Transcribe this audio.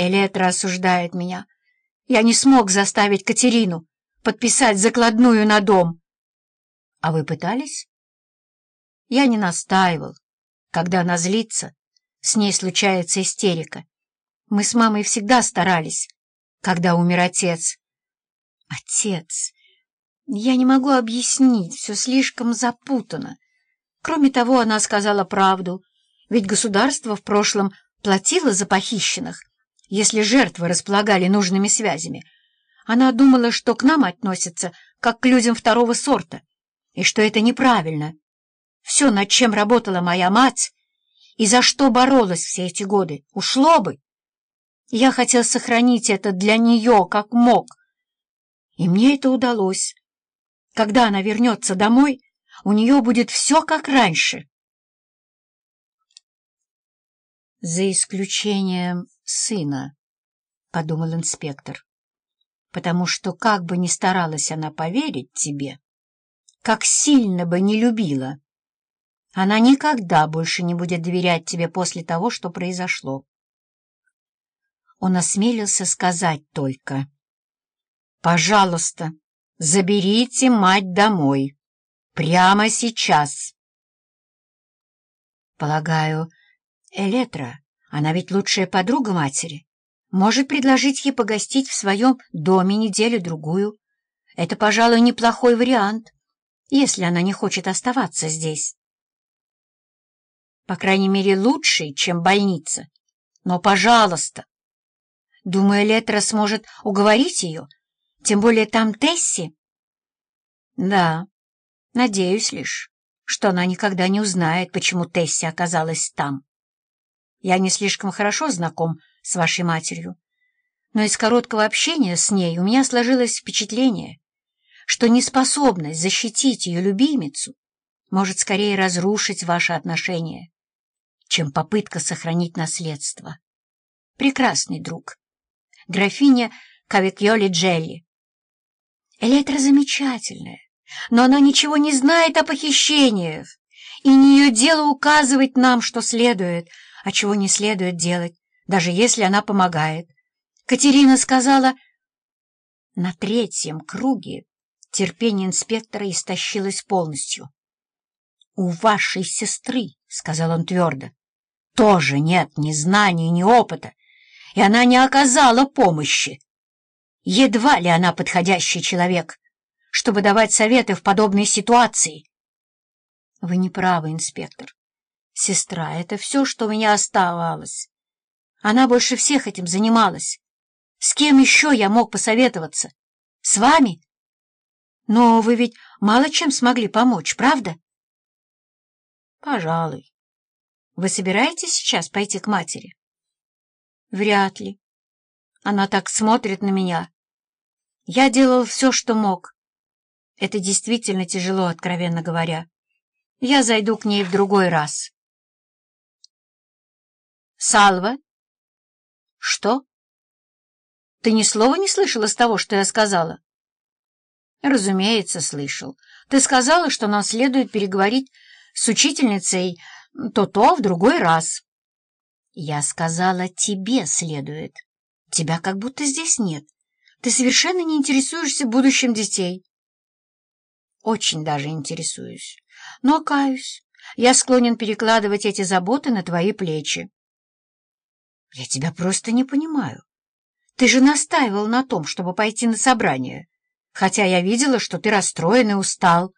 Элетра осуждает меня. Я не смог заставить Катерину подписать закладную на дом. А вы пытались? Я не настаивал. Когда она злится, с ней случается истерика. Мы с мамой всегда старались, когда умер отец. Отец... Я не могу объяснить, все слишком запутано. Кроме того, она сказала правду, ведь государство в прошлом платило за похищенных, если жертвы располагали нужными связями. Она думала, что к нам относятся как к людям второго сорта, и что это неправильно. Все, над чем работала моя мать, и за что боролась все эти годы, ушло бы. Я хотел сохранить это для нее как мог, и мне это удалось. Когда она вернется домой, у нее будет все как раньше. «За исключением сына», — подумал инспектор, «потому что как бы ни старалась она поверить тебе, как сильно бы не любила, она никогда больше не будет доверять тебе после того, что произошло». Он осмелился сказать только, «Пожалуйста, Заберите мать домой. Прямо сейчас. Полагаю, Элетра, она ведь лучшая подруга матери, может предложить ей погостить в своем доме неделю-другую. Это, пожалуй, неплохой вариант, если она не хочет оставаться здесь. По крайней мере, лучший, чем больница. Но, пожалуйста. Думаю, Летра сможет уговорить ее, тем более там Тесси. Да, надеюсь лишь, что она никогда не узнает, почему Тесси оказалась там. Я не слишком хорошо знаком с вашей матерью, но из короткого общения с ней у меня сложилось впечатление, что неспособность защитить ее любимицу может скорее разрушить ваши отношения, чем попытка сохранить наследство. Прекрасный друг. Графиня Кавикьоли Джелли. Электра замечательная, но она ничего не знает о похищениях, и не ее дело указывать нам, что следует, а чего не следует делать, даже если она помогает. Катерина сказала... На третьем круге терпение инспектора истощилось полностью. «У вашей сестры, — сказал он твердо, — тоже нет ни знаний, ни опыта, и она не оказала помощи. Едва ли она подходящий человек, чтобы давать советы в подобной ситуации. Вы не правы, инспектор. Сестра — это все, что у меня оставалось. Она больше всех этим занималась. С кем еще я мог посоветоваться? С вами? Но вы ведь мало чем смогли помочь, правда? Пожалуй. Вы собираетесь сейчас пойти к матери? Вряд ли. Она так смотрит на меня. Я делал все, что мог. Это действительно тяжело, откровенно говоря. Я зайду к ней в другой раз. Салва? Что? Ты ни слова не слышал из того, что я сказала? Разумеется, слышал. Ты сказала, что нам следует переговорить с учительницей то-то в другой раз. Я сказала, тебе следует. Тебя как будто здесь нет. Ты совершенно не интересуешься будущим детей. Очень даже интересуюсь. Но, каюсь, я склонен перекладывать эти заботы на твои плечи. Я тебя просто не понимаю. Ты же настаивал на том, чтобы пойти на собрание, хотя я видела, что ты расстроен и устал.